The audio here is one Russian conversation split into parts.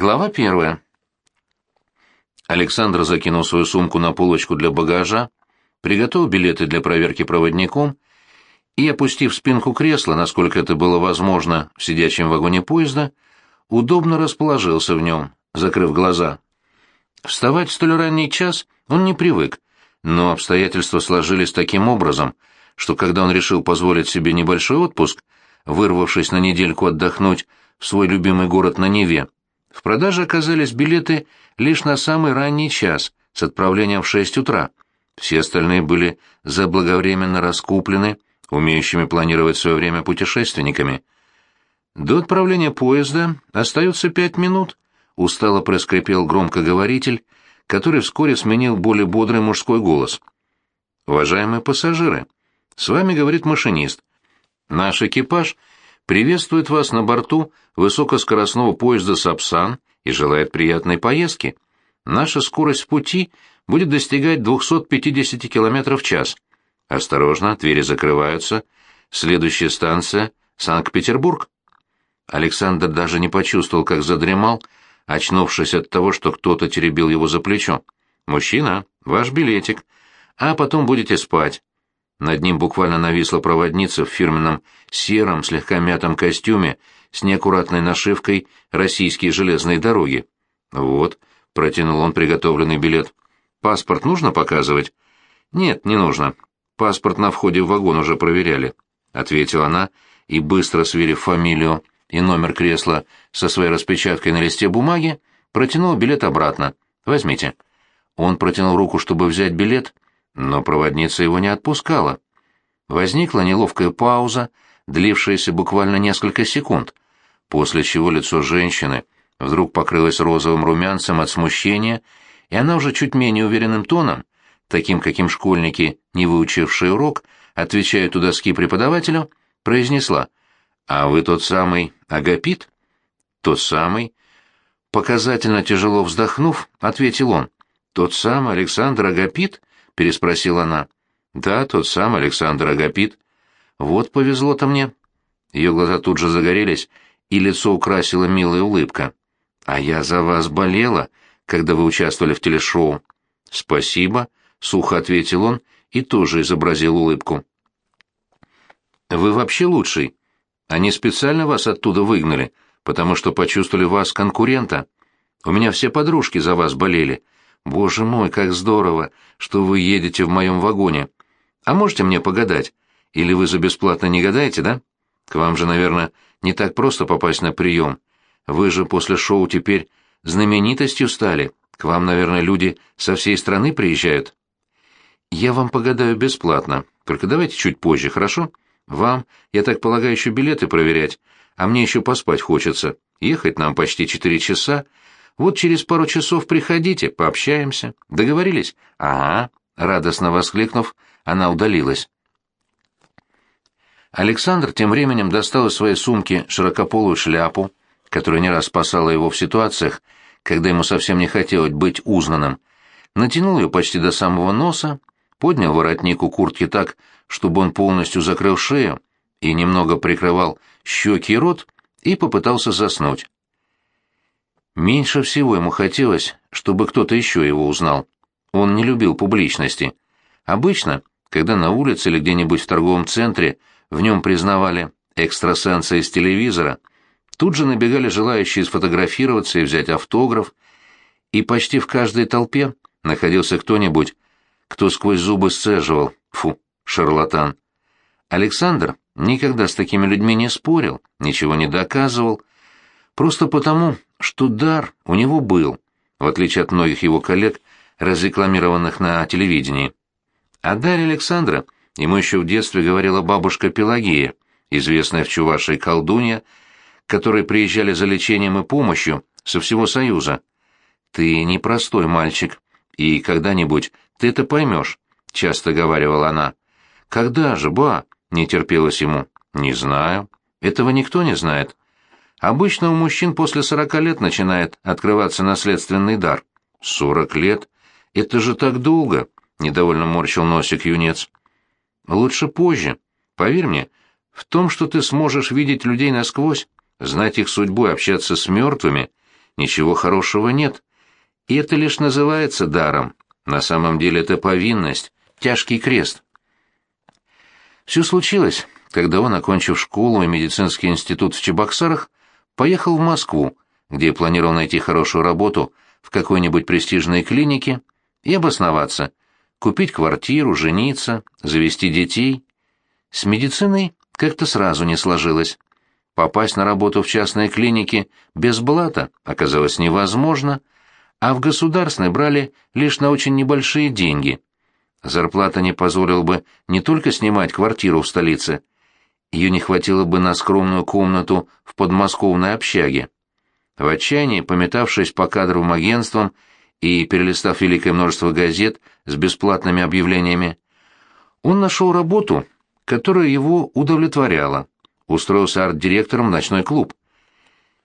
Глава первая. Александр закинул свою сумку на полочку для багажа, приготовил билеты для проверки проводником и, опустив спинку кресла, насколько это было возможно в сидячем вагоне поезда, удобно расположился в нем, закрыв глаза. Вставать в столь ранний час он не привык, но обстоятельства сложились таким образом, что когда он решил позволить себе небольшой отпуск, вырвавшись на недельку отдохнуть в свой любимый город на Неве, в продаже оказались билеты лишь на самый ранний час, с отправлением в 6 утра. Все остальные были заблаговременно раскуплены умеющими планировать свое время путешественниками. До отправления поезда остается пять минут, устало проскрипел громкоговоритель, который вскоре сменил более бодрый мужской голос. «Уважаемые пассажиры, с вами говорит машинист. Наш экипаж — приветствует вас на борту высокоскоростного поезда «Сапсан» и желает приятной поездки. Наша скорость пути будет достигать 250 км в час. Осторожно, двери закрываются. Следующая станция — Санкт-Петербург. Александр даже не почувствовал, как задремал, очнувшись от того, что кто-то теребил его за плечо. «Мужчина, ваш билетик. А потом будете спать. Над ним буквально нависла проводница в фирменном сером, слегка мятом костюме с неаккуратной нашивкой «Российские железные дороги». «Вот», — протянул он приготовленный билет. «Паспорт нужно показывать?» «Нет, не нужно. Паспорт на входе в вагон уже проверяли», — ответила она, и, быстро сверив фамилию и номер кресла со своей распечаткой на листе бумаги, протянула билет обратно. «Возьмите». Он протянул руку, чтобы взять билет, но проводница его не отпускала. Возникла неловкая пауза, длившаяся буквально несколько секунд, после чего лицо женщины вдруг покрылось розовым румянцем от смущения, и она уже чуть менее уверенным тоном, таким, каким школьники, не выучившие урок, отвечают у доски преподавателю, произнесла «А вы тот самый Агапит?» «Тот самый?» Показательно тяжело вздохнув, ответил он. «Тот самый Александр Агапит?» — переспросила она. «Да, тот сам Александр Агапит. Вот повезло-то мне». Ее глаза тут же загорелись, и лицо украсила милая улыбка. «А я за вас болела, когда вы участвовали в телешоу». «Спасибо», — сухо ответил он и тоже изобразил улыбку. «Вы вообще лучший. Они специально вас оттуда выгнали, потому что почувствовали вас конкурента. У меня все подружки за вас болели. Боже мой, как здорово, что вы едете в моем вагоне. А можете мне погадать? Или вы за бесплатно не гадаете, да? К вам же, наверное, не так просто попасть на прием. Вы же после шоу теперь знаменитостью стали. К вам, наверное, люди со всей страны приезжают. Я вам погадаю бесплатно, только давайте чуть позже, хорошо? Вам, я так полагаю, еще билеты проверять, а мне еще поспать хочется. Ехать нам почти четыре часа, вот через пару часов приходите, пообщаемся. Договорились? Ага, радостно воскликнув, она удалилась. Александр тем временем достал из своей сумки широкополую шляпу, которая не раз спасала его в ситуациях, когда ему совсем не хотелось быть узнанным, натянул ее почти до самого носа, поднял воротник у куртки так, чтобы он полностью закрыл шею и немного прикрывал щеки и рот, и попытался заснуть. Меньше всего ему хотелось, чтобы кто-то еще его узнал. Он не любил публичности. Обычно, когда на улице или где-нибудь в торговом центре в нем признавали экстрасенса из телевизора, тут же набегали желающие сфотографироваться и взять автограф, и почти в каждой толпе находился кто-нибудь, кто сквозь зубы сцеживал «фу, шарлатан». Александр никогда с такими людьми не спорил, ничего не доказывал, просто потому, что дар у него был, в отличие от многих его коллег, разрекламированных на телевидении. О даре Александра ему еще в детстве говорила бабушка Пелагея, известная в Чувашии колдунья, которые приезжали за лечением и помощью со всего Союза. «Ты непростой мальчик, и когда-нибудь ты это поймешь», — часто говаривала она. «Когда же, ба?» — не терпелось ему. «Не знаю. Этого никто не знает. Обычно у мужчин после сорока лет начинает открываться наследственный дар. Сорок лет? Это же так долго, недовольно морщил носик юнец. Лучше позже. Поверь мне, в том, что ты сможешь видеть людей насквозь, знать их судьбу и общаться с мертвыми, ничего хорошего нет. И это лишь называется даром. На самом деле это повинность, тяжкий крест. Все случилось, когда он, окончив школу и медицинский институт в Чебоксарах, поехал в Москву, где планировал найти хорошую работу в какой-нибудь престижной клинике и обосноваться, купить квартиру, жениться, завести детей. С медициной как-то сразу не сложилось. Попасть на работу в частной клинике без блата оказалось невозможно, а в государственной брали лишь на очень небольшие деньги. Зарплата не позволила бы не только снимать квартиру в столице, ее не хватило бы на скромную комнату в подмосковной общаге. В отчаянии, пометавшись по кадровым агентствам и перелистав великое множество газет с бесплатными объявлениями, он нашел работу, которая его удовлетворяла, устроился арт-директором в ночной клуб.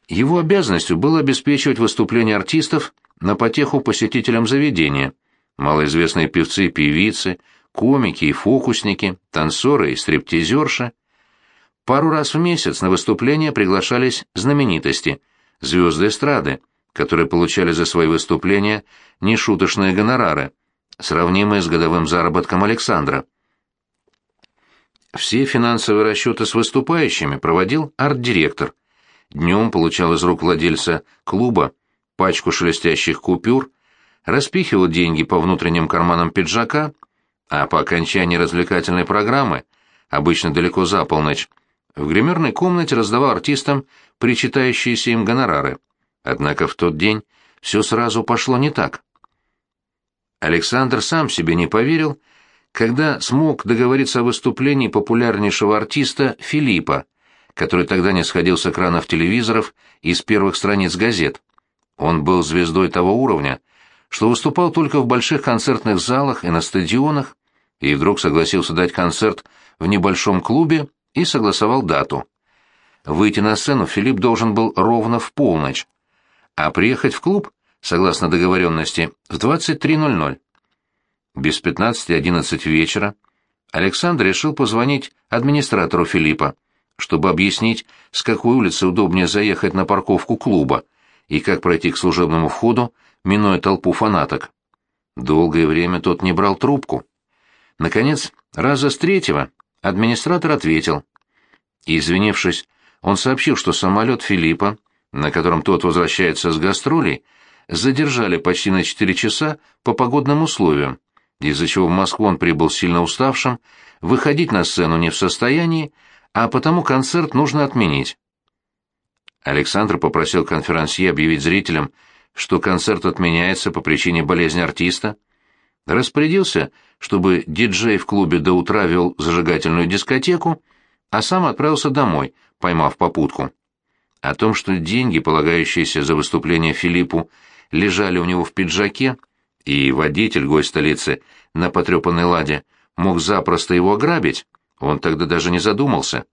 Его обязанностью было обеспечивать выступления артистов на потеху посетителям заведения, малоизвестные певцы и певицы, комики и фокусники, танцоры и стриптизерши. Пару раз в месяц на выступления приглашались знаменитости, звезды эстрады, которые получали за свои выступления нешуточные гонорары, сравнимые с годовым заработком Александра. Все финансовые расчеты с выступающими проводил арт-директор. Днем получал из рук владельца клуба пачку шелестящих купюр, распихивал деньги по внутренним карманам пиджака, а по окончании развлекательной программы, обычно далеко за полночь, в гримерной комнате раздавал артистам причитающиеся им гонорары. Однако в тот день все сразу пошло не так. Александр сам себе не поверил, когда смог договориться о выступлении популярнейшего артиста Филиппа, который тогда не сходил с экранов телевизоров и с первых страниц газет. Он был звездой того уровня, что выступал только в больших концертных залах и на стадионах, и вдруг согласился дать концерт в небольшом клубе и согласовал дату. Выйти на сцену Филипп должен был ровно в полночь, а приехать в клуб, согласно договоренности, в 23.00. Без 15.11 вечера Александр решил позвонить администратору Филиппа, чтобы объяснить, с какой улицы удобнее заехать на парковку клуба и как пройти к служебному входу, минуя толпу фанаток. Долгое время тот не брал трубку. Наконец, раза с третьего администратор ответил. Извинившись, он сообщил, что самолет Филиппа, на котором тот возвращается с гастролей, задержали почти на четыре часа по погодным условиям, из-за чего в Москву он прибыл сильно уставшим, выходить на сцену не в состоянии, а потому концерт нужно отменить. Александр попросил конферансье объявить зрителям, что концерт отменяется по причине болезни артиста, распорядился, чтобы диджей в клубе до утра вел зажигательную дискотеку, а сам отправился домой, поймав попутку. О том, что деньги, полагающиеся за выступление Филиппу, лежали у него в пиджаке, и водитель, гость столицы, на потрепанной ладе, мог запросто его ограбить, он тогда даже не задумался.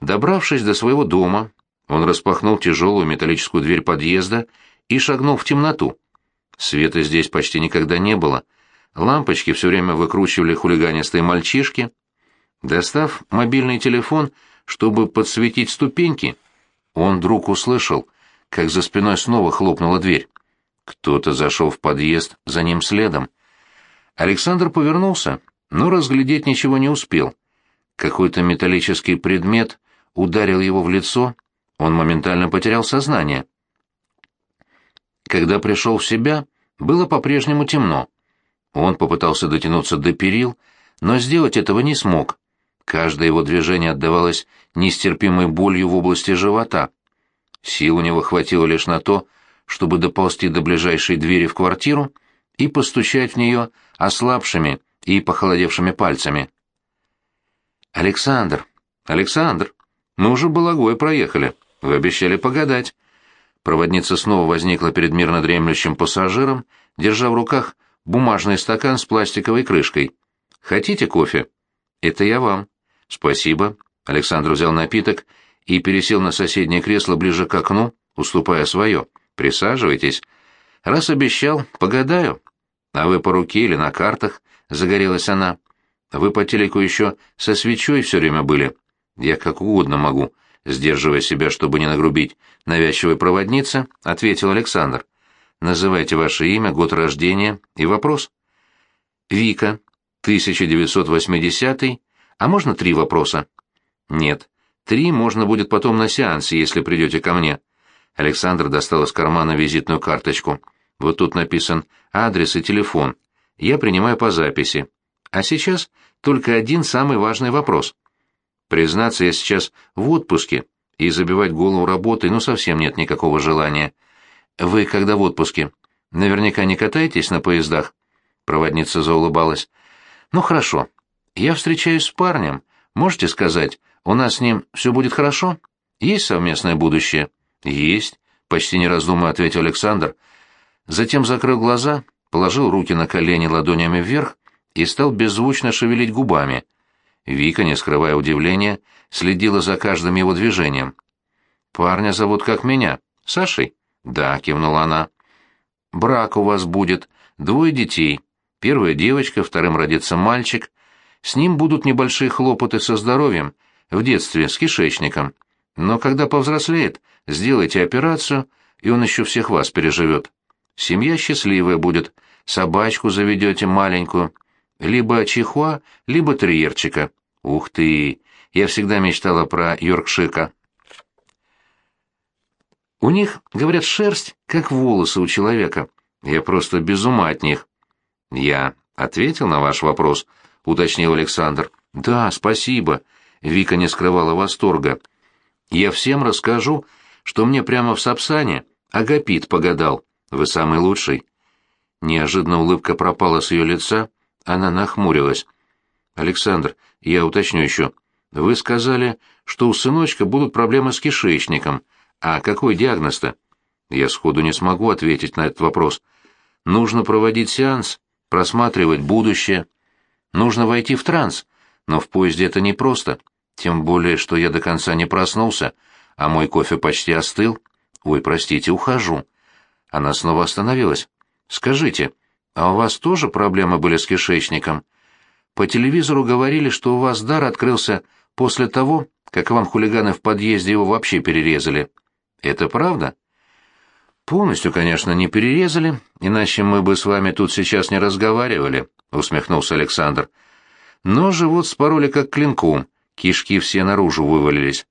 Добравшись до своего дома, он распахнул тяжелую металлическую дверь подъезда и шагнул в темноту. Света здесь почти никогда не было. Лампочки все время выкручивали хулиганистые мальчишки. Достав мобильный телефон, чтобы подсветить ступеньки, он вдруг услышал, как за спиной снова хлопнула дверь. Кто-то зашел в подъезд за ним следом. Александр повернулся, но разглядеть ничего не успел. Какой-то металлический предмет ударил его в лицо, он моментально потерял сознание. Когда пришел в себя, было по-прежнему темно. Он попытался дотянуться до перил, но сделать этого не смог. Каждое его движение отдавалось нестерпимой болью в области живота. Сил у него хватило лишь на то, чтобы доползти до ближайшей двери в квартиру и постучать в нее ослабшими и похолодевшими пальцами. «Александр! Александр! Мы уже Балагой проехали!» Вы обещали погадать. Проводница снова возникла перед мирно дремлющим пассажиром, держа в руках бумажный стакан с пластиковой крышкой. Хотите кофе? Это я вам. Спасибо. Александр взял напиток и пересел на соседнее кресло ближе к окну, уступая свое. Присаживайтесь. Раз обещал, погадаю. А вы по руке или на картах? Загорелась она. Вы по телеку еще со свечой все время были. Я как угодно могу. сдерживая себя, чтобы не нагрубить навязчивой проводнице, ответил Александр. «Называйте ваше имя, год рождения и вопрос». «Вика, 1980 а можно три вопроса?» «Нет, три можно будет потом на сеансе, если придете ко мне». Александр достал из кармана визитную карточку. Вот тут написан адрес и телефон. Я принимаю по записи. А сейчас только один самый важный вопрос. Признаться, я сейчас в отпуске, и забивать голову работой ну совсем нет никакого желания. Вы когда в отпуске? Наверняка не катаетесь на поездах? Проводница заулыбалась. Ну хорошо. Я встречаюсь с парнем. Можете сказать, у нас с ним все будет хорошо? Есть совместное будущее? Есть, почти не раздумывая ответил Александр. Затем закрыл глаза, положил руки на колени ладонями вверх и стал беззвучно шевелить губами. Вика, не скрывая удивления, следила за каждым его движением. «Парня зовут как меня. Сашей?» «Да», — кивнула она. «Брак у вас будет. Двое детей. Первая девочка, вторым родится мальчик. С ним будут небольшие хлопоты со здоровьем, в детстве, с кишечником. Но когда повзрослеет, сделайте операцию, и он еще всех вас переживет. Семья счастливая будет, собачку заведете маленькую, либо чихуа, либо терьерчика. Ух ты! Я всегда мечтала про Йоркшика. У них, говорят, шерсть, как волосы у человека. Я просто без ума от них. Я ответил на ваш вопрос, уточнил Александр. Да, спасибо. Вика не скрывала восторга. Я всем расскажу, что мне прямо в Сапсане Агапит погадал. Вы самый лучший. Неожиданно улыбка пропала с ее лица, она нахмурилась. Александр, я уточню еще. Вы сказали, что у сыночка будут проблемы с кишечником. А какой диагноз-то? Я сходу не смогу ответить на этот вопрос. Нужно проводить сеанс, просматривать будущее. Нужно войти в транс, но в поезде это непросто. Тем более, что я до конца не проснулся, а мой кофе почти остыл. Ой, простите, ухожу. Она снова остановилась. Скажите, а у вас тоже проблемы были с кишечником? По телевизору говорили, что у вас дар открылся после того, как вам хулиганы в подъезде его вообще перерезали. Это правда? Полностью, конечно, не перерезали, иначе мы бы с вами тут сейчас не разговаривали, усмехнулся Александр. Но живот спороли как клинком, кишки все наружу вывалились.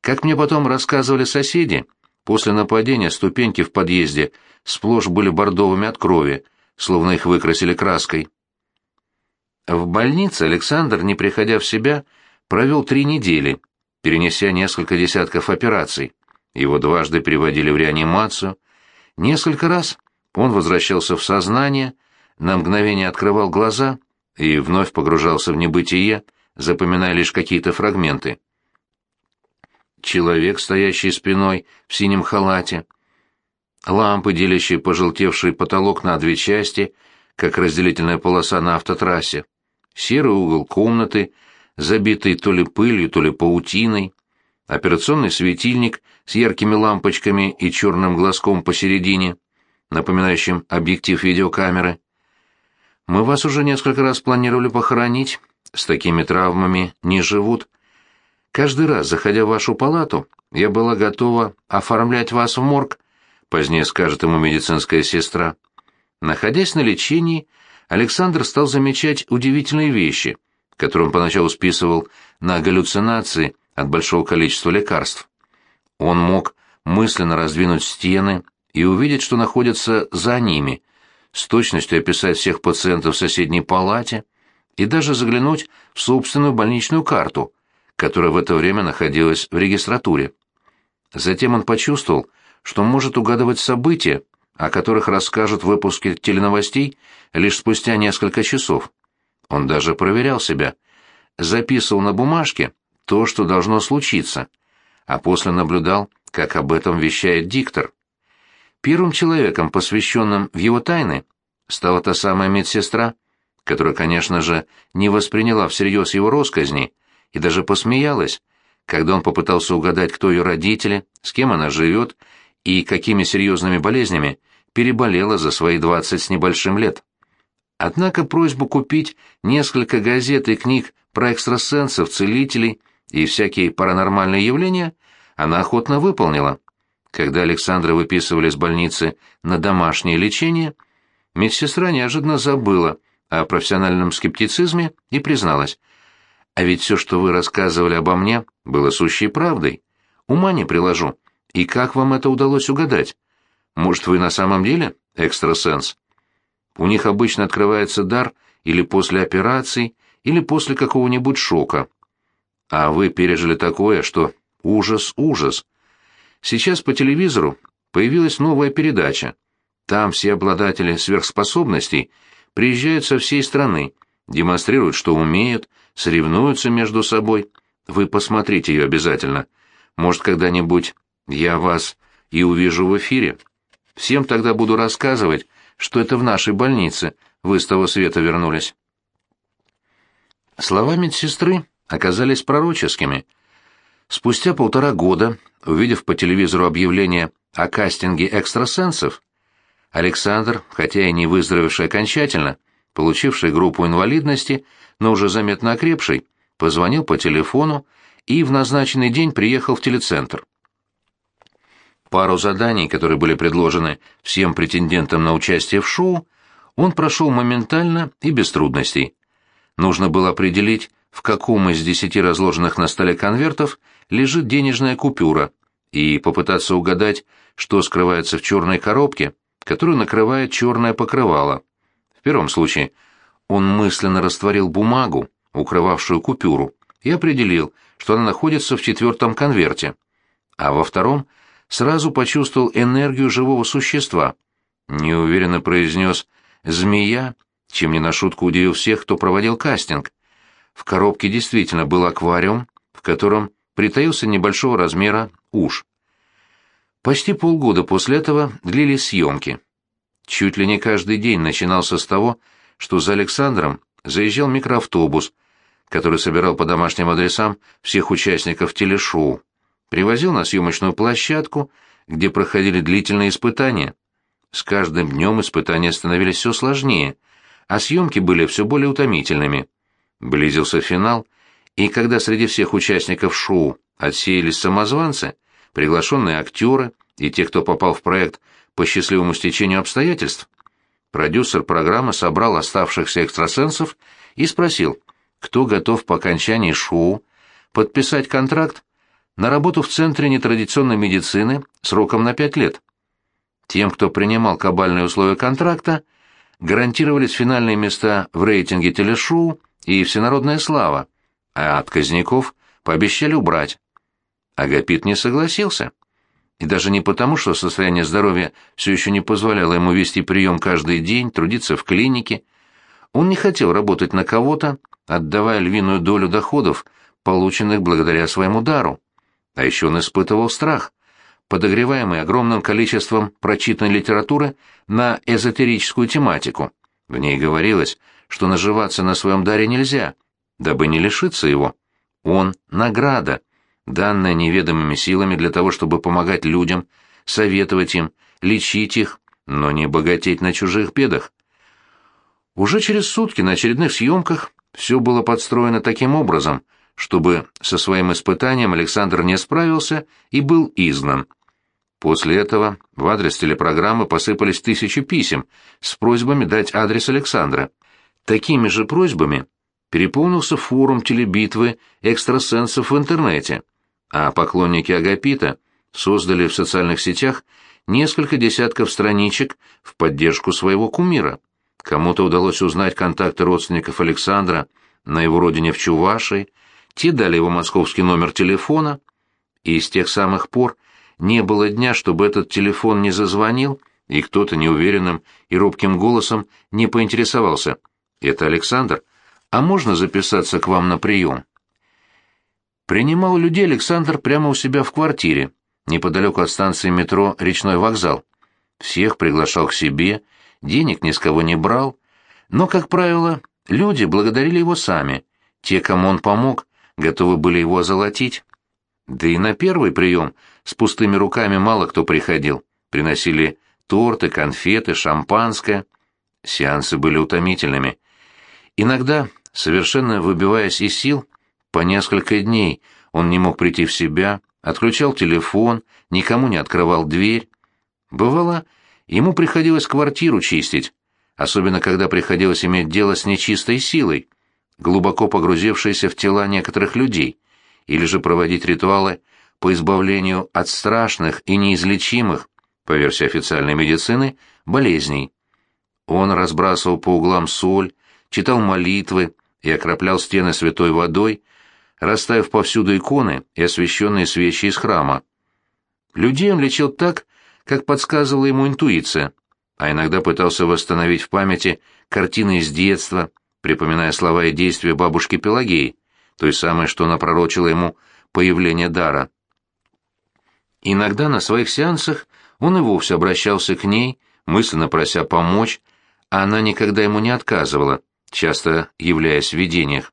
Как мне потом рассказывали соседи, после нападения ступеньки в подъезде сплошь были бордовыми от крови, словно их выкрасили краской. В больнице Александр, не приходя в себя, провел три недели, перенеся несколько десятков операций. Его дважды переводили в реанимацию. Несколько раз он возвращался в сознание, на мгновение открывал глаза и вновь погружался в небытие, запоминая лишь какие-то фрагменты. Человек, стоящий спиной в синем халате, лампы, делящие пожелтевший потолок на две части, как разделительная полоса на автотрассе, серый угол комнаты, забитый то ли пылью, то ли паутиной, операционный светильник с яркими лампочками и черным глазком посередине, напоминающим объектив видеокамеры. Мы вас уже несколько раз планировали похоронить, с такими травмами не живут. Каждый раз, заходя в вашу палату, я была готова оформлять вас в морг, позднее скажет ему медицинская сестра. Находясь на лечении, Александр стал замечать удивительные вещи, которые он поначалу списывал на галлюцинации от большого количества лекарств. Он мог мысленно раздвинуть стены и увидеть, что находится за ними, с точностью описать всех пациентов в соседней палате и даже заглянуть в собственную больничную карту, которая в это время находилась в регистратуре. Затем он почувствовал, что может угадывать события, о которых расскажут в выпуске теленовостей лишь спустя несколько часов. Он даже проверял себя, записывал на бумажке то, что должно случиться, а после наблюдал, как об этом вещает диктор. Первым человеком, посвященным в его тайны, стала та самая медсестра, которая, конечно же, не восприняла всерьез его росказни и даже посмеялась, когда он попытался угадать, кто ее родители, с кем она живет и какими серьезными болезнями переболела за свои двадцать с небольшим лет. Однако просьбу купить несколько газет и книг про экстрасенсов, целителей и всякие паранормальные явления она охотно выполнила. Когда Александра выписывали из больницы на домашнее лечение, медсестра неожиданно забыла о профессиональном скептицизме и призналась. «А ведь все, что вы рассказывали обо мне, было сущей правдой. Ума не приложу. И как вам это удалось угадать? Может, вы на самом деле экстрасенс? У них обычно открывается дар или после операций, или после какого-нибудь шока. А вы пережили такое, что ужас, ужас. Сейчас по телевизору появилась новая передача. Там все обладатели сверхспособностей приезжают со всей страны, демонстрируют, что умеют, соревнуются между собой. Вы посмотрите ее обязательно. Может, когда-нибудь я вас и увижу в эфире. Всем тогда буду рассказывать, что это в нашей больнице вы с того света вернулись. Слова медсестры оказались пророческими. Спустя полтора года, увидев по телевизору объявление о кастинге экстрасенсов, Александр, хотя и не выздоровевший окончательно, получивший группу инвалидности, но уже заметно окрепший, позвонил по телефону и в назначенный день приехал в телецентр. Пару заданий, которые были предложены всем претендентам на участие в шоу, он прошел моментально и без трудностей. Нужно было определить, в каком из десяти разложенных на столе конвертов лежит денежная купюра, и попытаться угадать, что скрывается в черной коробке, которую накрывает черное покрывало. В первом случае он мысленно растворил бумагу, укрывавшую купюру, и определил, что она находится в четвертом конверте, а во втором сразу почувствовал энергию живого существа. Неуверенно произнес «змея», чем не на шутку удивил всех, кто проводил кастинг. В коробке действительно был аквариум, в котором притаился небольшого размера уж. Почти полгода после этого длились съемки. Чуть ли не каждый день начинался с того, что за Александром заезжал микроавтобус, который собирал по домашним адресам всех участников телешоу привозил на съемочную площадку, где проходили длительные испытания. С каждым днем испытания становились все сложнее, а съемки были все более утомительными. Близился финал, и когда среди всех участников шоу отсеялись самозванцы, приглашенные актеры и те, кто попал в проект по счастливому стечению обстоятельств, продюсер программы собрал оставшихся экстрасенсов и спросил, кто готов по окончании шоу подписать контракт на работу в Центре нетрадиционной медицины сроком на пять лет. Тем, кто принимал кабальные условия контракта, гарантировались финальные места в рейтинге телешоу и всенародная слава, а отказников пообещали убрать. Агапит не согласился. И даже не потому, что состояние здоровья все еще не позволяло ему вести прием каждый день, трудиться в клинике. Он не хотел работать на кого-то, отдавая львиную долю доходов, полученных благодаря своему дару. А еще он испытывал страх, подогреваемый огромным количеством прочитанной литературы на эзотерическую тематику. В ней говорилось, что наживаться на своем даре нельзя, дабы не лишиться его. Он — награда, данная неведомыми силами для того, чтобы помогать людям, советовать им, лечить их, но не богатеть на чужих бедах. Уже через сутки на очередных съемках все было подстроено таким образом — чтобы со своим испытанием Александр не справился и был изгнан. После этого в адрес телепрограммы посыпались тысячи писем с просьбами дать адрес Александра. Такими же просьбами переполнился форум телебитвы экстрасенсов в интернете, а поклонники Агапита создали в социальных сетях несколько десятков страничек в поддержку своего кумира. Кому-то удалось узнать контакты родственников Александра на его родине в Чувашии, те дали его московский номер телефона, и с тех самых пор не было дня, чтобы этот телефон не зазвонил, и кто-то неуверенным и робким голосом не поинтересовался. «Это Александр? А можно записаться к вам на прием?» Принимал людей Александр прямо у себя в квартире, неподалеку от станции метро «Речной вокзал». Всех приглашал к себе, денег ни с кого не брал, но, как правило, люди благодарили его сами. Те, кому он помог, готовы были его озолотить. Да и на первый прием с пустыми руками мало кто приходил. Приносили торты, конфеты, шампанское. Сеансы были утомительными. Иногда, совершенно выбиваясь из сил, по несколько дней он не мог прийти в себя, отключал телефон, никому не открывал дверь. Бывало, ему приходилось квартиру чистить, особенно когда приходилось иметь дело с нечистой силой, глубоко погрузившейся в тела некоторых людей, или же проводить ритуалы по избавлению от страшных и неизлечимых, по версии официальной медицины, болезней. Он разбрасывал по углам соль, читал молитвы и окроплял стены святой водой, расставив повсюду иконы и освященные свечи из храма. Людей он лечил так, как подсказывала ему интуиция, а иногда пытался восстановить в памяти картины из детства, припоминая слова и действия бабушки Пелагеи, той самой, что напророчила ему появление дара. Иногда на своих сеансах он и вовсе обращался к ней, мысленно прося помочь, а она никогда ему не отказывала, часто являясь в видениях.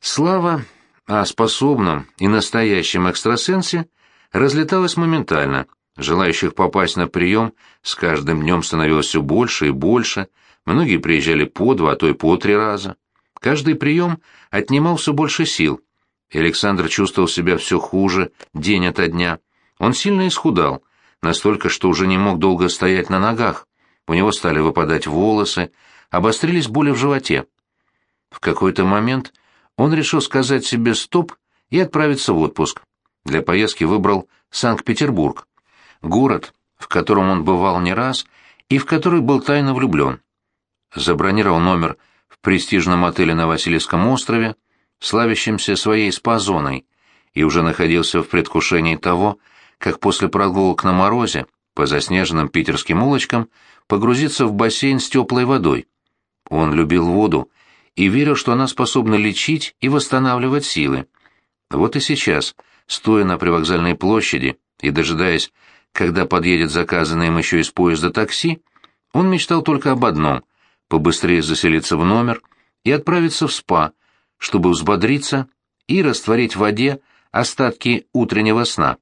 Слава о способном и настоящем экстрасенсе разлеталась моментально. Желающих попасть на прием с каждым днем становилось все больше и больше, многие приезжали по два, а то и по три раза. Каждый прием отнимал все больше сил. Александр чувствовал себя все хуже день ото дня. Он сильно исхудал, настолько, что уже не мог долго стоять на ногах. У него стали выпадать волосы, обострились боли в животе. В какой-то момент он решил сказать себе «стоп» и отправиться в отпуск. Для поездки выбрал Санкт-Петербург, город, в котором он бывал не раз и в который был тайно влюблен. Забронировал номер в престижном отеле на Васильевском острове, славящемся своей спа-зоной, и уже находился в предвкушении того, как после прогулок на морозе по заснеженным питерским улочкам погрузиться в бассейн с теплой водой. Он любил воду и верил, что она способна лечить и восстанавливать силы. Вот и сейчас, стоя на привокзальной площади и дожидаясь, когда подъедет заказанное им еще из поезда такси, он мечтал только об одном — побыстрее заселиться в номер и отправиться в спа, чтобы взбодриться и растворить в воде остатки утреннего сна.